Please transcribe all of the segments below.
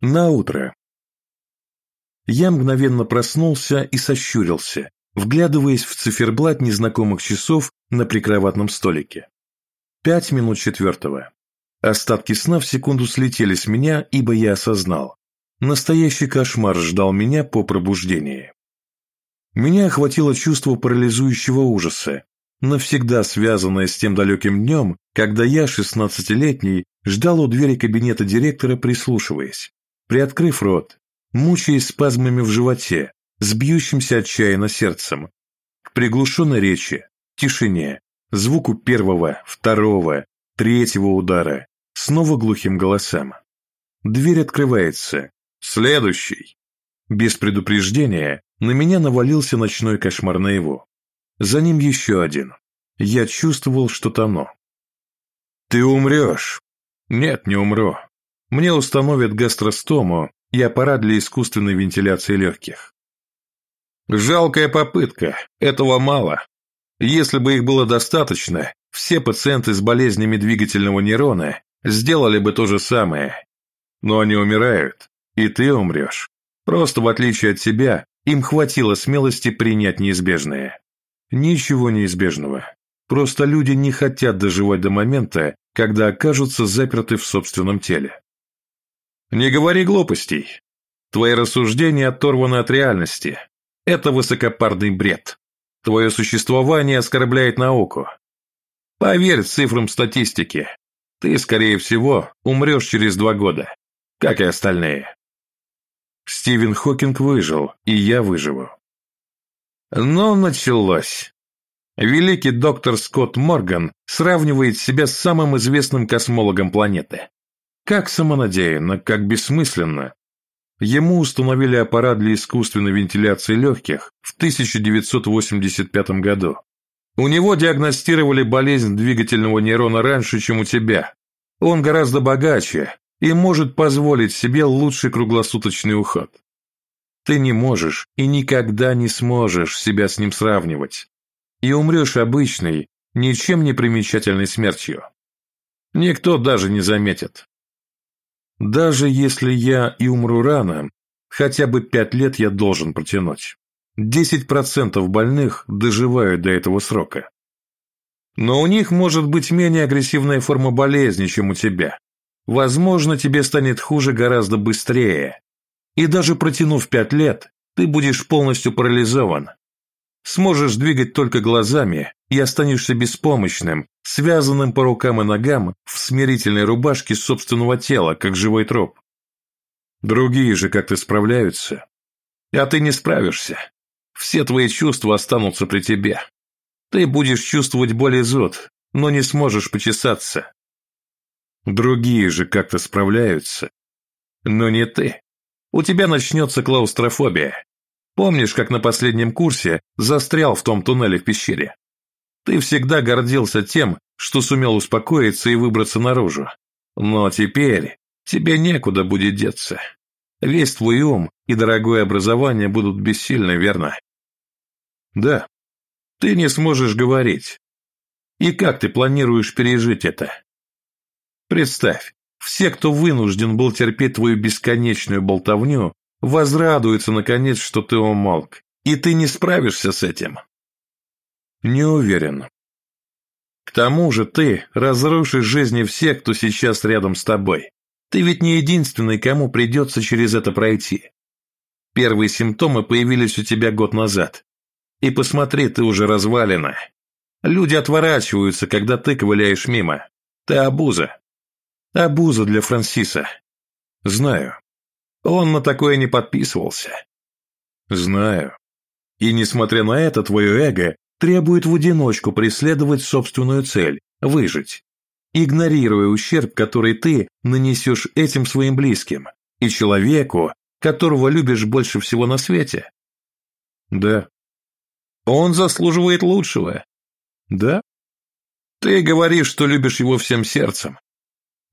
На утро. Я мгновенно проснулся и сощурился, вглядываясь в циферблат незнакомых часов на прикроватном столике. Пять минут четвертого. Остатки сна в секунду слетели с меня, ибо я осознал. Настоящий кошмар ждал меня по пробуждении. Меня охватило чувство парализующего ужаса, навсегда связанное с тем далеким днем, когда я, шестнадцатилетний, ждал у двери кабинета директора, прислушиваясь приоткрыв рот, мучаясь спазмами в животе, с бьющимся отчаянно сердцем, к приглушенной речи, тишине, звуку первого, второго, третьего удара, снова глухим голосам. Дверь открывается. Следующий. Без предупреждения на меня навалился ночной кошмар наяву. За ним еще один. Я чувствовал, что тону. «Ты умрешь!» «Нет, не умру. Мне установят гастростому и аппарат для искусственной вентиляции легких. Жалкая попытка, этого мало. Если бы их было достаточно, все пациенты с болезнями двигательного нейрона сделали бы то же самое. Но они умирают, и ты умрешь. Просто в отличие от тебя, им хватило смелости принять неизбежное. Ничего неизбежного. Просто люди не хотят доживать до момента, когда окажутся заперты в собственном теле. Не говори глупостей. Твои рассуждения оторваны от реальности. Это высокопарный бред. Твое существование оскорбляет науку. Поверь цифрам статистики. Ты, скорее всего, умрешь через два года, как и остальные. Стивен Хокинг выжил, и я выживу. Но началось. Великий доктор Скотт Морган сравнивает себя с самым известным космологом планеты. Как самонадеянно, как бессмысленно. Ему установили аппарат для искусственной вентиляции легких в 1985 году. У него диагностировали болезнь двигательного нейрона раньше, чем у тебя. Он гораздо богаче и может позволить себе лучший круглосуточный уход. Ты не можешь и никогда не сможешь себя с ним сравнивать. И умрешь обычной, ничем не примечательной смертью. Никто даже не заметит. Даже если я и умру рано, хотя бы пять лет я должен протянуть. Десять процентов больных доживают до этого срока. Но у них может быть менее агрессивная форма болезни, чем у тебя. Возможно, тебе станет хуже гораздо быстрее. И даже протянув пять лет, ты будешь полностью парализован, Сможешь двигать только глазами и останешься беспомощным, связанным по рукам и ногам в смирительной рубашке собственного тела, как живой труп. Другие же как-то справляются. А ты не справишься. Все твои чувства останутся при тебе. Ты будешь чувствовать боль и зуд, но не сможешь почесаться. Другие же как-то справляются. Но не ты. У тебя начнется клаустрофобия, Помнишь, как на последнем курсе застрял в том туннеле в пещере? Ты всегда гордился тем, что сумел успокоиться и выбраться наружу. Но теперь тебе некуда будет деться. Весь твой ум и дорогое образование будут бессильны, верно? Да. Ты не сможешь говорить. И как ты планируешь пережить это? Представь, все, кто вынужден был терпеть твою бесконечную болтовню, возрадуется наконец, что ты умолк, и ты не справишься с этим. Не уверен. К тому же ты разрушишь жизни всех, кто сейчас рядом с тобой. Ты ведь не единственный, кому придется через это пройти. Первые симптомы появились у тебя год назад. И посмотри, ты уже развалина. Люди отворачиваются, когда ты ковыляешь мимо. Ты обуза. Обуза для Франсиса. Знаю. Он на такое не подписывался. Знаю. И несмотря на это, твое эго требует в одиночку преследовать собственную цель – выжить, игнорируя ущерб, который ты нанесешь этим своим близким и человеку, которого любишь больше всего на свете. Да. Он заслуживает лучшего. Да. Ты говоришь, что любишь его всем сердцем.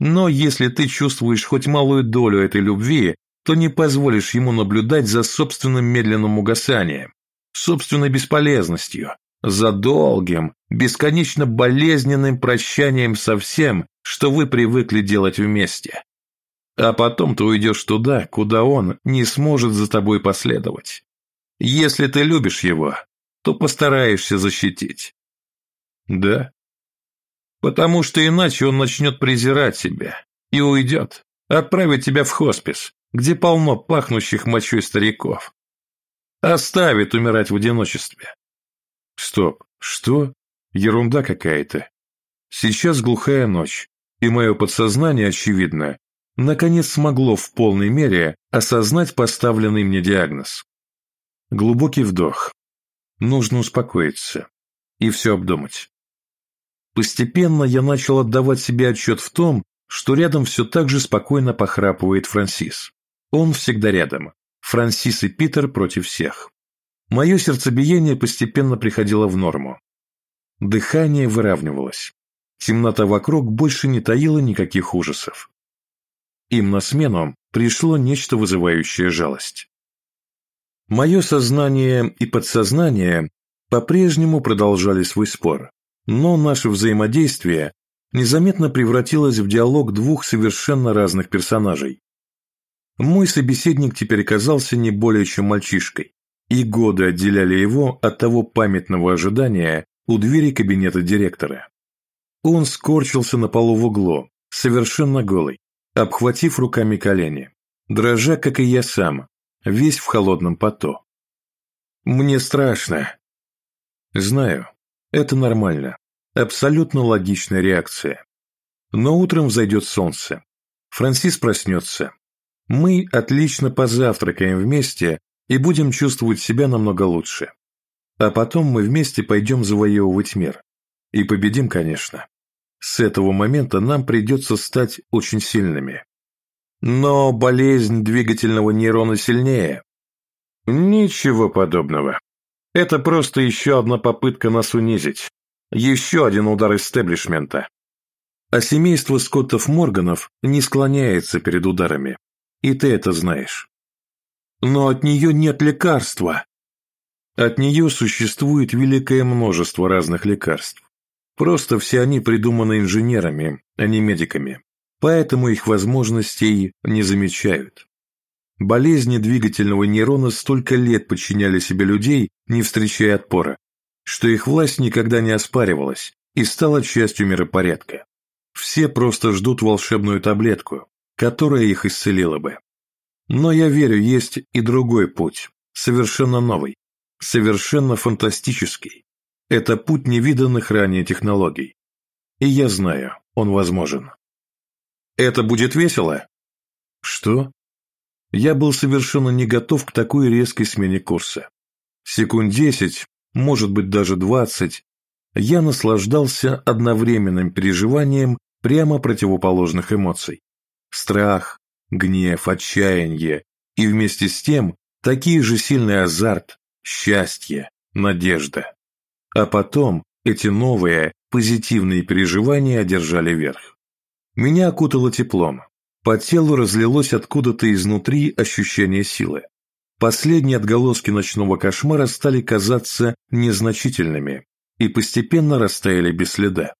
Но если ты чувствуешь хоть малую долю этой любви, то не позволишь ему наблюдать за собственным медленным угасанием, собственной бесполезностью, за долгим, бесконечно болезненным прощанием со всем, что вы привыкли делать вместе. А потом ты уйдешь туда, куда он не сможет за тобой последовать. Если ты любишь его, то постараешься защитить. Да? Потому что иначе он начнет презирать тебя и уйдет, отправит тебя в хоспис, где полно пахнущих мочой стариков. Оставит умирать в одиночестве. Стоп, что? Ерунда какая-то. Сейчас глухая ночь, и мое подсознание, очевидно, наконец смогло в полной мере осознать поставленный мне диагноз. Глубокий вдох. Нужно успокоиться и все обдумать. Постепенно я начал отдавать себе отчет в том, что рядом все так же спокойно похрапывает Франсис. Он всегда рядом. Франсис и Питер против всех. Мое сердцебиение постепенно приходило в норму. Дыхание выравнивалось. Темнота вокруг больше не таила никаких ужасов. Им на смену пришло нечто вызывающее жалость. Мое сознание и подсознание по-прежнему продолжали свой спор, но наше взаимодействие незаметно превратилось в диалог двух совершенно разных персонажей. Мой собеседник теперь казался не более чем мальчишкой, и годы отделяли его от того памятного ожидания у двери кабинета директора. Он скорчился на полу в углу, совершенно голый, обхватив руками колени, дрожа, как и я сам, весь в холодном поту. «Мне страшно». «Знаю, это нормально, абсолютно логичная реакция. Но утром взойдет солнце. Франсис проснется. Мы отлично позавтракаем вместе и будем чувствовать себя намного лучше. А потом мы вместе пойдем завоевывать мир. И победим, конечно. С этого момента нам придется стать очень сильными. Но болезнь двигательного нейрона сильнее. Ничего подобного. Это просто еще одна попытка нас унизить. Еще один удар истеблишмента. А семейство Скоттов-Морганов не склоняется перед ударами. И ты это знаешь. Но от нее нет лекарства. От нее существует великое множество разных лекарств. Просто все они придуманы инженерами, а не медиками, поэтому их возможностей не замечают. Болезни двигательного нейрона столько лет подчиняли себе людей, не встречая отпора, что их власть никогда не оспаривалась и стала частью миропорядка. Все просто ждут волшебную таблетку, которая их исцелила бы. Но я верю, есть и другой путь, совершенно новый, совершенно фантастический, это путь невиданных ранее технологий. И я знаю, он возможен. Это будет весело? Что? Я был совершенно не готов к такой резкой смене курса. Секунд десять, может быть даже двадцать, я наслаждался одновременным переживанием прямо противоположных эмоций. Страх, гнев, отчаяние и вместе с тем такие же сильный азарт, счастье, надежда. А потом эти новые, позитивные переживания одержали верх. Меня окутало теплом. По телу разлилось откуда-то изнутри ощущение силы. Последние отголоски ночного кошмара стали казаться незначительными и постепенно растаяли без следа.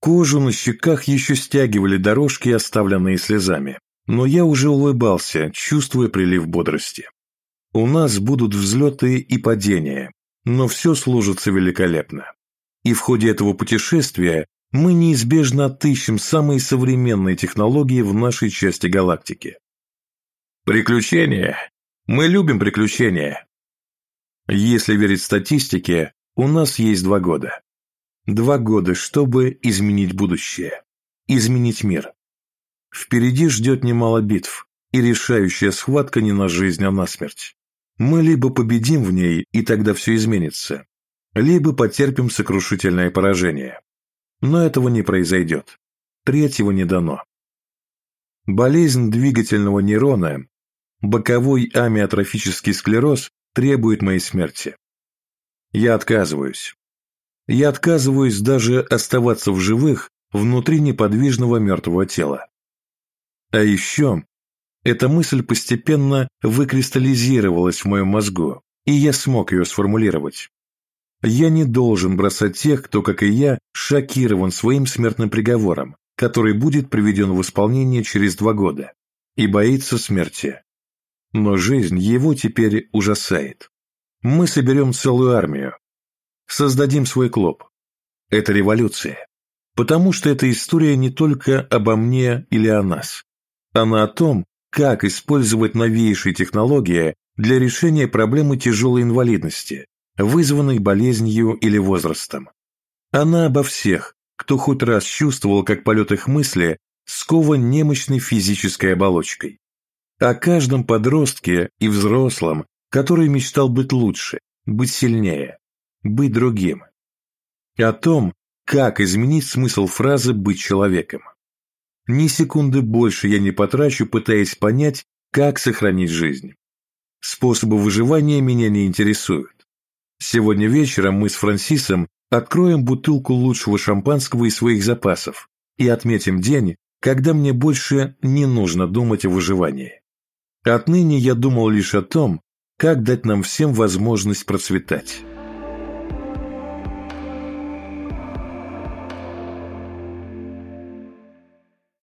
Кожу на щеках еще стягивали дорожки, оставленные слезами, но я уже улыбался, чувствуя прилив бодрости. У нас будут взлеты и падения, но все служится великолепно. И в ходе этого путешествия мы неизбежно отыщем самые современные технологии в нашей части галактики. Приключения. Мы любим приключения. Если верить статистике, у нас есть два года. Два года, чтобы изменить будущее. Изменить мир. Впереди ждет немало битв, и решающая схватка не на жизнь, а на смерть. Мы либо победим в ней, и тогда все изменится, либо потерпим сокрушительное поражение. Но этого не произойдет. Третьего не дано. Болезнь двигательного нейрона, боковой амиотрофический склероз требует моей смерти. Я отказываюсь. Я отказываюсь даже оставаться в живых внутри неподвижного мертвого тела. А еще эта мысль постепенно выкристаллизировалась в моем мозгу, и я смог ее сформулировать. Я не должен бросать тех, кто, как и я, шокирован своим смертным приговором, который будет приведен в исполнение через два года, и боится смерти. Но жизнь его теперь ужасает. Мы соберем целую армию. Создадим свой клуб. Это революция. Потому что эта история не только обо мне или о нас. Она о том, как использовать новейшие технологии для решения проблемы тяжелой инвалидности, вызванной болезнью или возрастом. Она обо всех, кто хоть раз чувствовал, как полет их мысли скован немощной физической оболочкой. О каждом подростке и взрослом, который мечтал быть лучше, быть сильнее, быть другим. О том, как изменить смысл фразы «быть человеком». Ни секунды больше я не потрачу, пытаясь понять, как сохранить жизнь. Способы выживания меня не интересуют. Сегодня вечером мы с Франсисом откроем бутылку лучшего шампанского из своих запасов и отметим день, когда мне больше не нужно думать о выживании. Отныне я думал лишь о том, как дать нам всем возможность процветать.